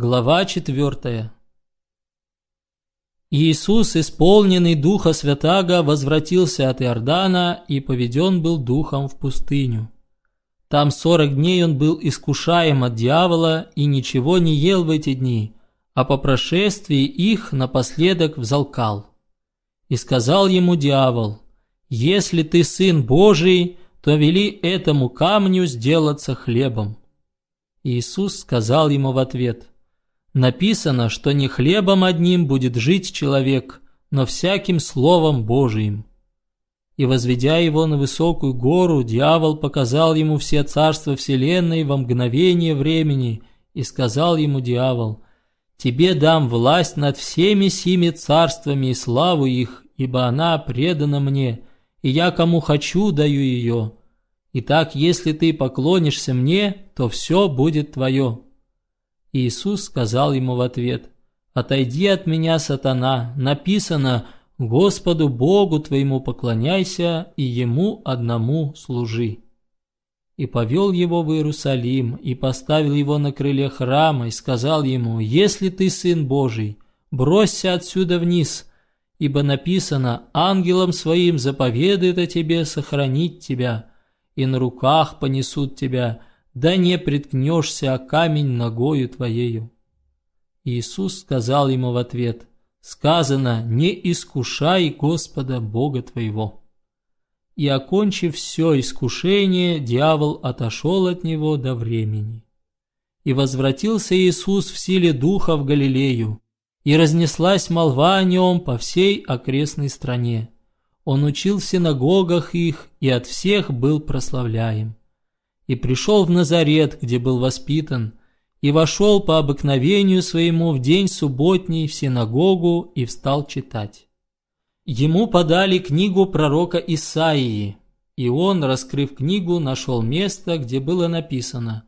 Глава 4 Иисус, исполненный Духа Святаго, возвратился от Иордана и поведен был Духом в пустыню. Там сорок дней он был искушаем от дьявола и ничего не ел в эти дни, а по прошествии их напоследок взалкал. И сказал ему дьявол, «Если ты сын Божий, то вели этому камню сделаться хлебом». Иисус сказал ему в ответ – Написано, что не хлебом одним будет жить человек, но всяким словом Божиим. И возведя его на высокую гору, дьявол показал ему все царства вселенной во мгновение времени, и сказал ему дьявол, «Тебе дам власть над всеми сими царствами и славу их, ибо она предана мне, и я кому хочу даю ее. Итак, если ты поклонишься мне, то все будет твое». Иисус сказал ему в ответ, «Отойди от меня, сатана, написано, Господу Богу твоему поклоняйся и Ему одному служи». И повел его в Иерусалим, и поставил его на крыле храма, и сказал ему, «Если ты сын Божий, бросься отсюда вниз, ибо написано, ангелам своим заповедует о тебе сохранить тебя, и на руках понесут тебя, да не приткнешься о камень ногою твоею. Иисус сказал ему в ответ, сказано, не искушай Господа Бога твоего. И, окончив все искушение, дьявол отошел от него до времени. И возвратился Иисус в силе Духа в Галилею, и разнеслась молва о нем по всей окрестной стране. Он учил в синагогах их, и от всех был прославляем и пришел в Назарет, где был воспитан, и вошел по обыкновению своему в день субботний в синагогу и встал читать. Ему подали книгу пророка Исаии, и он, раскрыв книгу, нашел место, где было написано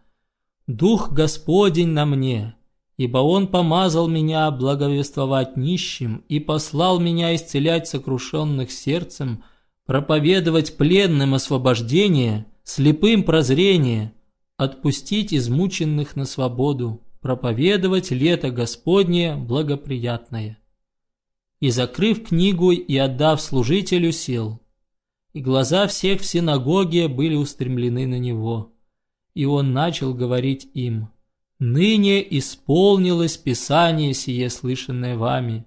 «Дух Господень на мне, ибо Он помазал меня благовествовать нищим и послал меня исцелять сокрушенных сердцем, проповедовать пленным освобождение, слепым прозрение, отпустить измученных на свободу, проповедовать лето Господнее благоприятное. И, закрыв книгу и отдав служителю, сел. И глаза всех в синагоге были устремлены на него. И он начал говорить им, «Ныне исполнилось Писание сие, слышанное вами».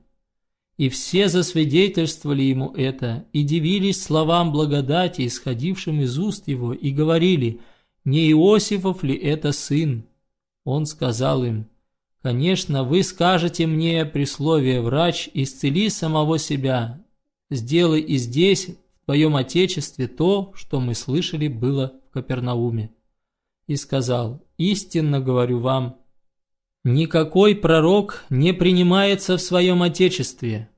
И все засвидетельствовали ему это, и дивились словам благодати, исходившим из уст его, и говорили, «Не Иосифов ли это сын?» Он сказал им, «Конечно, вы скажете мне при слове «врач, исцели самого себя, сделай и здесь, в твоем отечестве, то, что мы слышали было в Капернауме». И сказал, «Истинно говорю вам, Никакой пророк не принимается в своем отечестве.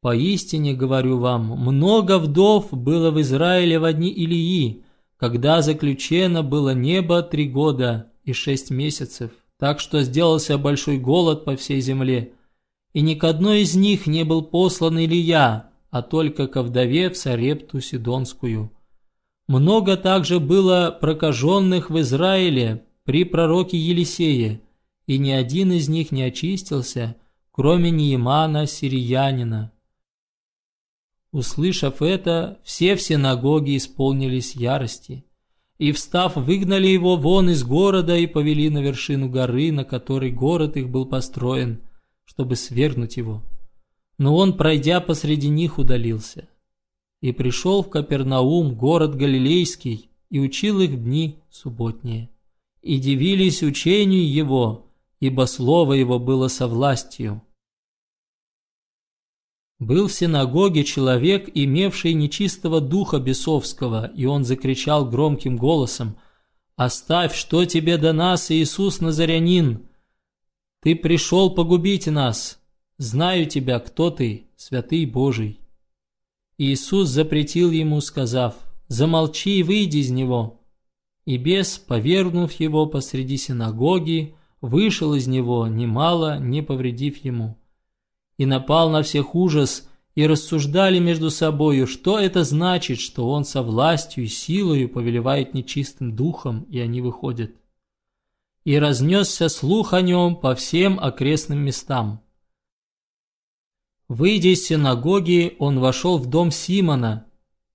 Поистине, говорю вам, много вдов было в Израиле в одни Илии, когда заключено было небо три года и шесть месяцев, так что сделался большой голод по всей земле. И ни к одной из них не был послан Илия, а только ко вдове в Сарепту Сидонскую. Много также было прокаженных в Израиле при пророке Елисее, и ни один из них не очистился, кроме Неимана Сириянина. Услышав это, все в синагоге исполнились ярости, и, встав, выгнали его вон из города и повели на вершину горы, на которой город их был построен, чтобы свергнуть его. Но он, пройдя посреди них, удалился. И пришел в Капернаум, город Галилейский, и учил их дни субботние. И дивились учению его, ибо слово его было со властью. Был в синагоге человек, имевший нечистого духа бесовского, и он закричал громким голосом, «Оставь, что тебе до нас, Иисус Назарянин! Ты пришел погубить нас! Знаю тебя, кто ты, святый Божий!» Иисус запретил ему, сказав, «Замолчи и выйди из него!» И бес, повергнув его посреди синагоги, вышел из него, немало не повредив ему. И напал на всех ужас, и рассуждали между собою, что это значит, что он со властью и силою повелевает нечистым духом, и они выходят. и разнесся слух о нем по всем окрестным местам. Выйдя из синагоги, он вошел в дом Симона.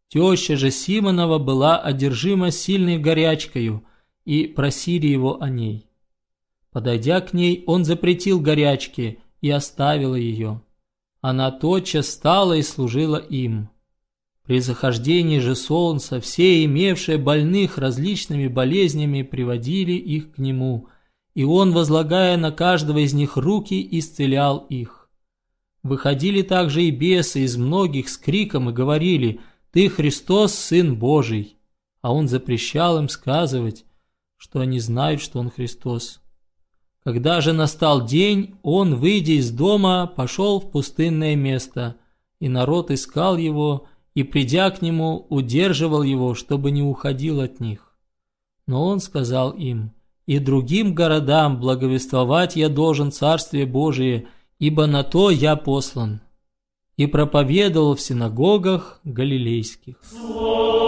Теща же Симонова была одержима сильной горячкою, и просили его о ней. Подойдя к ней, он запретил горячке и оставила ее. Она тотчас стала и служила им. При захождении же солнца все имевшие больных различными болезнями приводили их к нему, и он, возлагая на каждого из них руки, исцелял их. Выходили также и бесы из многих с криком и говорили «Ты Христос, Сын Божий!» А он запрещал им сказывать, что они знают, что он Христос. Когда же настал день, он, выйдя из дома, пошел в пустынное место, и народ искал его, и, придя к нему, удерживал его, чтобы не уходил от них. Но он сказал им, «И другим городам благовествовать я должен Царствие Божие, ибо на то я послан». И проповедовал в синагогах галилейских. Слово